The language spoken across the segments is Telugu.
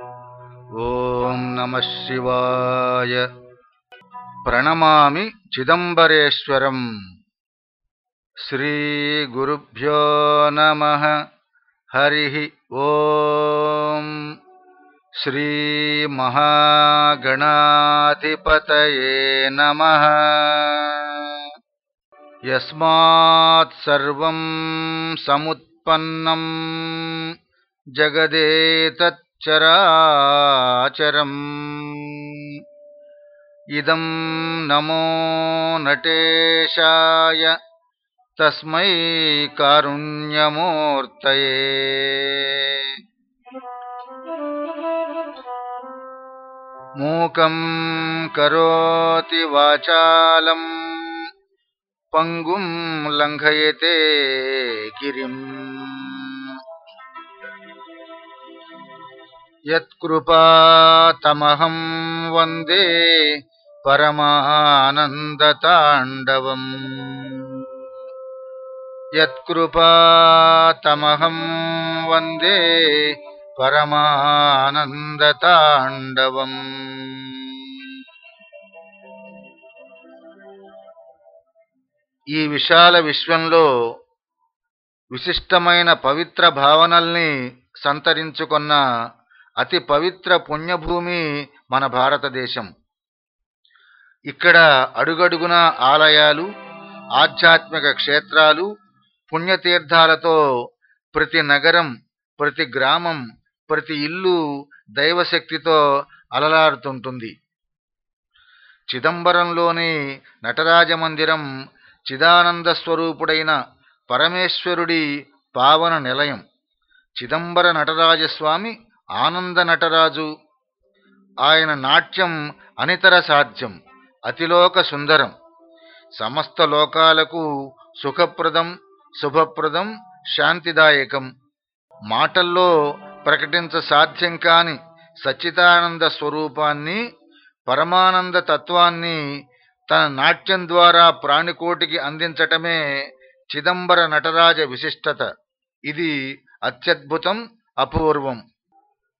ॐ नमः शिवाय। प्रणमामि चिदम्बरेश्वरम्। श्रीगुरुभ्यो नमः। हरिः ॐ श्रीमहागणाधिपतये नमः। यस्मात् सर्वम् समुत्पन्नम् जगदेतत् चराचरम्। इदम् नमो नटेशाय तस्मै कारुण्यमूर्तये। मोकम् करोति वाचालम् पङ्गुम् लङ्घयते गिरिम्। యత్కృపాతమహం వందే పరమానందతాండవం యత్కృపాతమహం వందే పరమానందతాండవం ఈ విశాల విశ్వంలో విశిష్టమైన పవిత్ర భావనల్ని సంతరించుకున్న అతి పవిత్ర పుణ్యభూమి మన భారతదేశం. ఇక్కడ అడుగడుగున ఆలయాలు ఆధ్యాత్మిక క్షేత్రాలు పుణ్యతీర్థాలతో ప్రతి నగరం ప్రతి గ్రామం ప్రతి ఇల్లు దైవశక్తితో అలలాడుతుంటుంది. చిదంబరంలోని నటరాజ మందిరం చిదానంద స్వరూపుడైన పరమేశ్వరుడి పావన నిలయం. చిదంబర నటరాజస్వామి ఆనంద నటరాజు ఆయన నాట్యం అనితర సాధ్యం అతిలోక సుందరం. సమస్త లోకాలకు సుఖప్రదం శుభప్రదం శాంతిదాయకం. మాటల్లో ప్రకటించ సాధ్యం కాని సచ్చితానంద స్వరూపాన్ని పరమానంద తత్వాన్ని తన నాట్యం ద్వారా ప్రాణికోటికి అందించటమే చిదంబర నటరాజ విశిష్టత. ఇది అత్యద్భుతం అపూర్వం.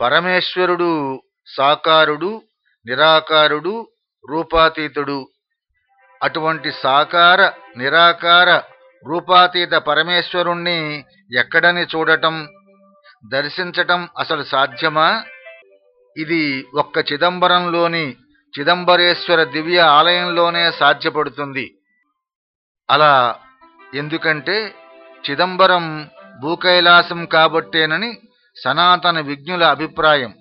పరమేశ్వరుడు సాకారుడు నిరాకారుడు రూపాతీతుడు. అటువంటి సాకార నిరాకార రూపాతీత పరమేశ్వరుణ్ణి ఎక్కడని చూడటం దర్శించటం అసలు సాధ్యమా? ఇది ఒక్క చిదంబరంలోని చిదంబరేశ్వర దివ్య ఆలయంలోనే సాధ్యపడుతుంది. అలా ఎందుకంటే చిదంబరం భూకైలాసం కాబట్టేనని సనాతన విజ్ఞుల అభిప్రాయం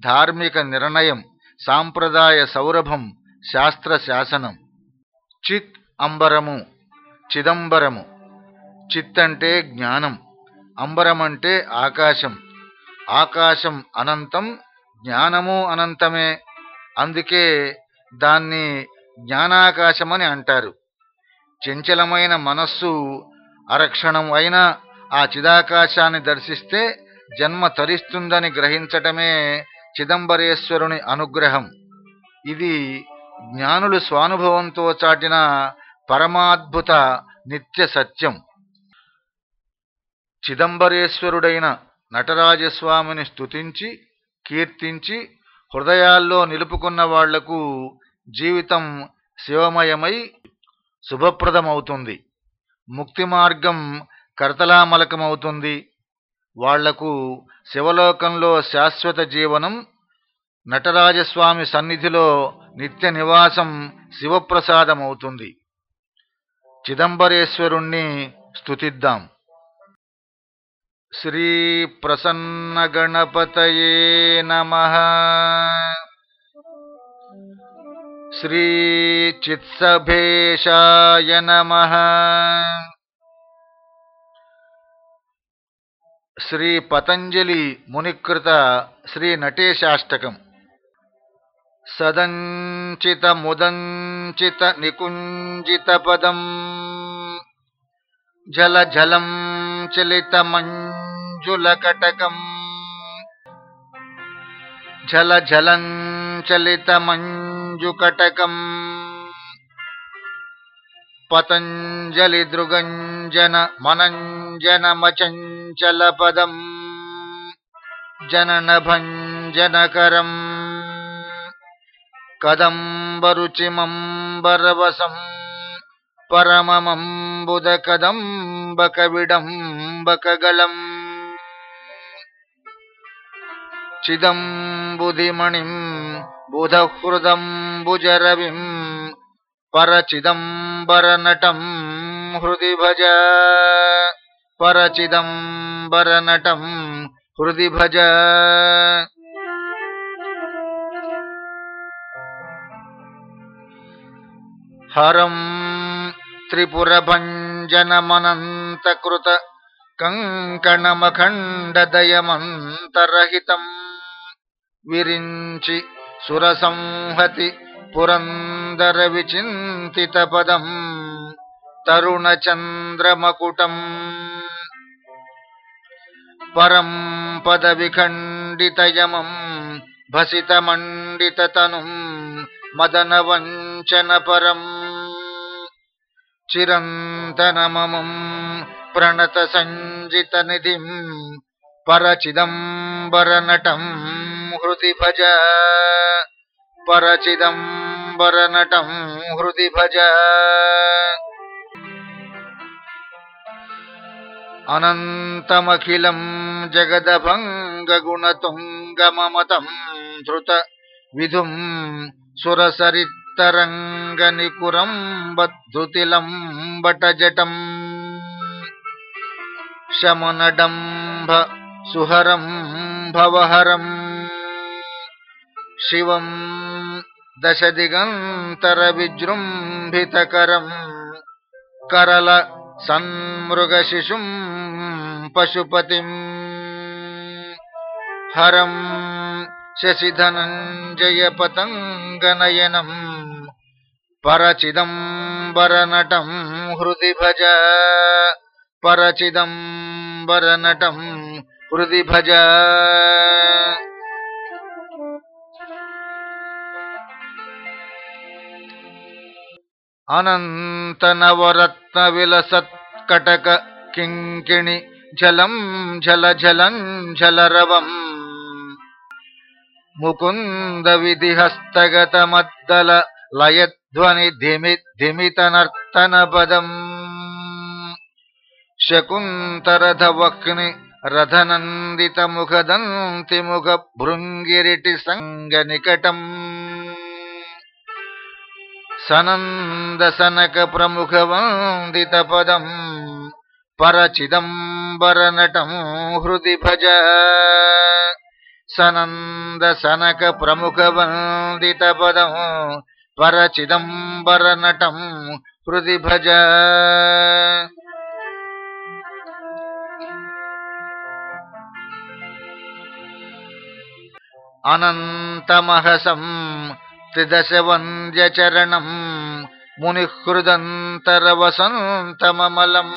ధార్మిక నిర్ణయం సాంప్రదాయ సౌరభం శాస్త్ర శాసనం. చిత్ అంబరము చిదంబరము. చిత్ అంటే జ్ఞానం అంబరం అంటే ఆకాశం. ఆకాశం అనంతం జ్ఞానము అనంతమే. అందుకే దాన్ని జ్ఞానాకాశమని అంటారు. చంచలమైన మనస్సు అరక్షణం అయినా ఆ చిదాకాశాన్ని దర్శిస్తే జన్మ తరిస్తుందని గ్రహించటమే చిదంబరేశ్వరుని అనుగ్రహం. ఇది జ్ఞానులు స్వానుభవంతో చాటిన పరమాద్భుత నిత్య సత్యం. చిదంబరేశ్వరుడైన నటరాజస్వామిని స్తుతించి కీర్తించి హృదయాల్లో నిలుపుకున్న వాళ్ళకు జీవితం శివమయమై శుభప్రదమవుతుంది. ముక్తి మార్గం కర్తలామలకమవుతుంది. వాళ్ళకు శివలోకంలో శాశ్వత జీవనం నటరాజస్వామి సన్నిధిలో నిత్య నివాసం శివప్రసాదమవుతుంది. చిదంబరేశ్వరుణ్ణి స్తుతిద్దాం. శ్రీ ప్రసన్న గణపతయే నమ. శ్రీ చిత్సభేషాయ శ్రీ పతంజలి మునికృత శ్రీ నటేశాష్టకం. సదంచితముదంచిత నికుంజిత పదం జల జలం చలిత మనంజనమచం जलपदम् जननभञ्जनकरम् कदम्बरुचिमम्बरवसम् परममम्बुदकदम्बकविडम्बकगलम्। चिदम्बुधिमणिम् बुधहृदम्बुजरविम् परचिदम्बरनटम् हृदि भज परचिदम् జనన భంజ హృది భజ. పరచిదంబరనటం హృది భజ హరం త్రిపురభంజనమనంతకృత కంకణమఖండదయమంతరహితం. విరించి సురసంహతి పురందర విచింతిత పదం తరుణచంద్రమకుటం. परम् पदविखण्डितयमम् भसितमण्डिततनुम् मदनवञ्चनपरम् चिरन्तनममुम् प्रणतसञ्जितनिधिम् परचिदम्बरनटम् हृदि भज। परचिदम्बरनटम् हृदि भज। अनन्तमखिलम् जगदभङ्गगुणतुङ्गममतम् धृत विधुम् सुरसरित्तरङ्गनिकुरम् बद्धुतिलम् बटजटम् शमनडम्भ सुहरम् भवहरम् शिवम् दशदिगन्तरविजृम्भितकरम् करल सन्मृगशिशुम् पशुपतिम्। हरम् शशिधनञ्जयपतङ्गनयनम् परचिदम्बरनटम् हृदि भज। परचिदम्बरनटम् हृदि भज। अनन्तनवरत्नविलसत्कटक किङ्किणि జలం జల జలం జలరవం. ముకుంద విధి హస్తగత మద్దల లయధ్వని ధిమి ధిమితనర్తన పదం. శకుంతరథ వక్ని రథనందిత ముఖదంతి ముఖ భృంగిరిటి సంగ నికటం. సనంద సనక ప్రముఖ వందిత పదం. పరచిదం నటం హృది భజ. సనంద సనక ప్రముఖ వందిత పదం పరచిదంబర నటం హృది భజ. అనంతమహసం త్రిదశవంద్యచరణం మునిహృదంతరవసంతమమలం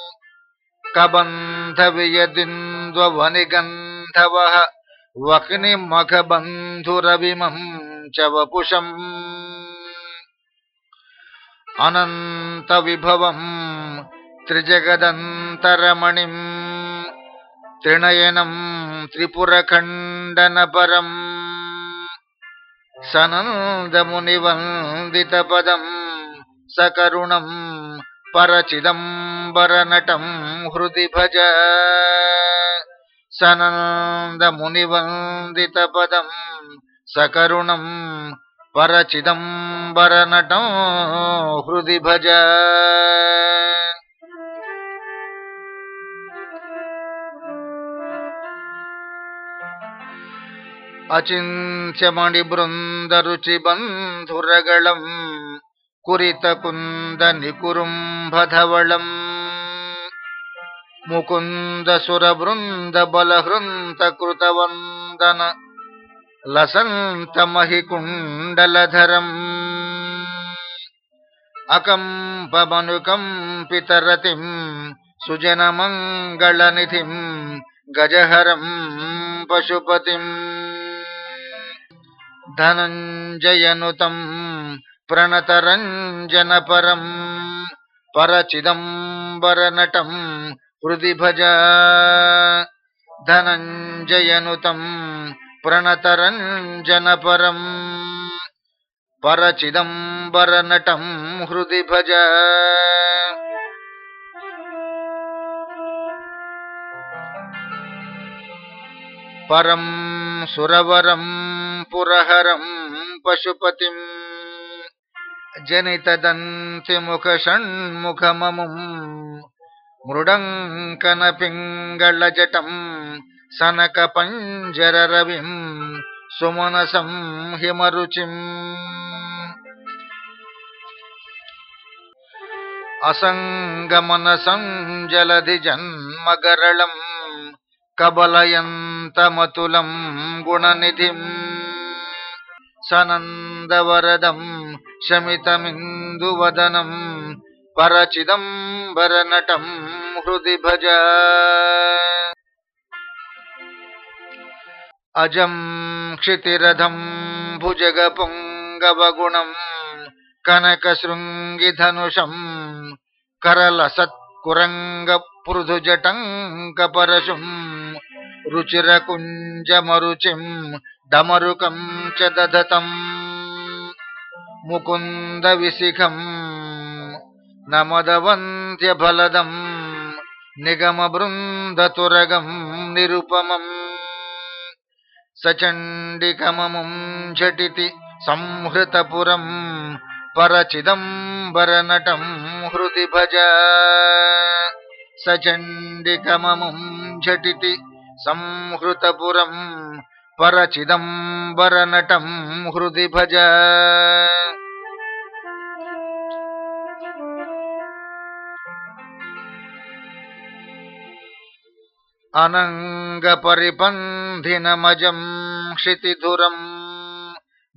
కబంధ गन्धवियदिन्द्वनिगन्धवः वक्निमखबन्धुरविमम् च वपुषम् अनन्तविभवम् त्रिजगदन्तरमणिम् त्रिणयनम् त्रिपुरखण्डनपरम् सनन्दमुनिवन्दितपदम् सकरुणम् హృది భజ. సనందమునివందితపదం సకరుణం పరచిదంబరనటం హృది భజ. అచింత్యమణిబృందరుచి బంధురగళం कुरितकुन्द मुकुन्दसुरवृन्दबलहृन्तकृतवन्दन लसन्तमहिकुण्डलधरम्। अकम्पमनुकम्पितरतिम्। सुजनमङ्गलनिधिम्। गजहरम् पशुपतिम्। धनञ्जयनुतम्। సుజనమంగళనిధిం గజహరం పశుపతిం ధనంజయనుతం ప్రణతరంజనపరం పరచిదంబరనటం హృది భజ ధనంజయనుతం ప్రణతరంజనపరం పరచిదంబరనటం హృది భజ జనితదంతిముఖషణ్ముఖమముం మృడంకనపింగళజటం సనకపంజరరవిం సుమనసం హిమరుచిం. అసంగమనసం జలధి జన్మగరళం కబలయంతమతులం గుణనిధిం సనందవరదం శమితమిందువదనం పరచిదంబరనటం హృది భజ అజం క్షితిరథం భుజగపుంగవగుణం కనకశృంగిధనుషం करलसत्कुरङ्गपृथुजटङ्कपरशुम् रुचिरकुञ्जमरुचिम् डमरुकं च दधतम् ముకుంద ముకుందవిశిఖం నమదవంత్యఫలదం నిగమబృందతురగం నిరుపమం సచండికమముం ఝటితి సంహృతపురం పరచిదంబరనటం హృది భజ సచండికమముం ఝటితి సంహృతపురం పరచిదంబరనటం హృది భజ अनङ्गपरिपन्धिनमजम् क्षितिधुरम्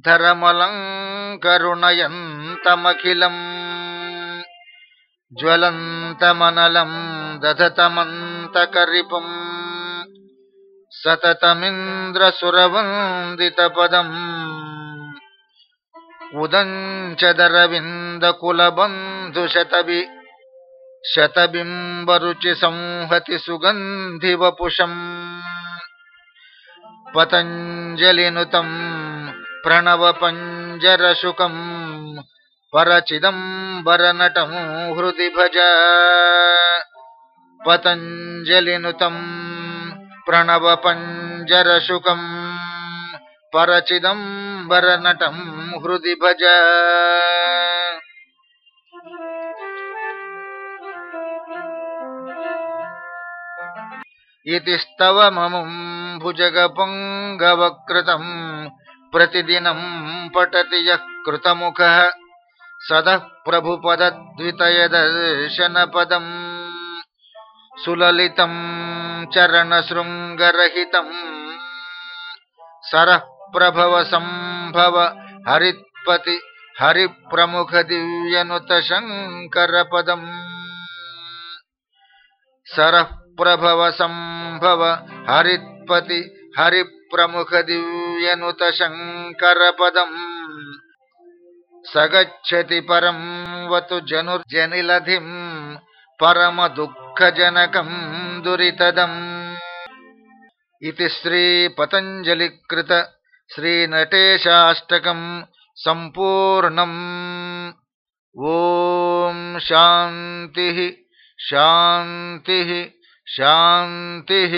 धरमलङ्करुणयन्तमखिलम् ज्वलन्तमनलं ज्वलन्तमनलम् सततमिन्द्रसुरवन्दितपदम् उदम् चदरविन्दकुलबन्धुशतवि शतबिम्बरुचिसंहति सुगन्धिवपुषम्। पतञ्जलिनुतम् पतञ्जलिनुतम् प्रणवपञ्जरशुकम् परचिदम्बरनटम् हृदि भज। इति स्तव ममुम् भुजगपुङ्गवकृतम् प्रतिदिनम् पठति यः कृतमुखः। सदः प्रभुपदद्वितयदर्शनपदम्। सुललितम् चरणशृङ्गरहितम् सरः प्रभव सम्भव हरित्पति हरिप्रमुखदिव्यनुतशङ्करपदम्। सरः प्रभवसम्भव हरित्पति हरिप्रमुखदिव्यनुतशङ्करपदम्। स गच्छति परं वतु जनुर्जनिलधिं परमदुःखजनकं दुरितदम्। इति श्रीपतञ्जलिकृत श्रीनटेशाष्टकं सम्पूर्णम्। ॐ शान्तिः शान्तिः। शान्तिः।